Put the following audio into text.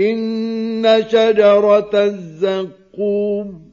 إن شجرة الزقوم